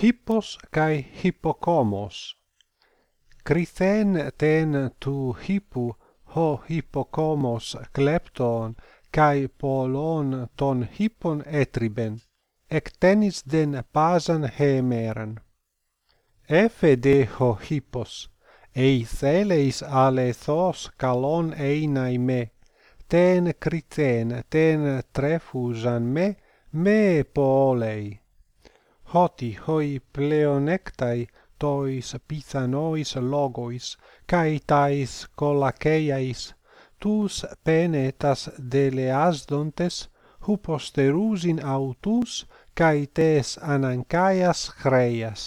hippos kai hippocomos Crithen ten tu hippu ho hippocomos klepton kai polon ton hippon etriben. Ectenis den pasan hemeren. Efe de ho hippos ei theleis alethos kalon einai me. Ten crithen ten trefusan me me polei hoti hoi pleonectai tois pithanois logois kai tais colacheiais tus penetas deleasdontes huposterusin autus kai tes anankaias chreias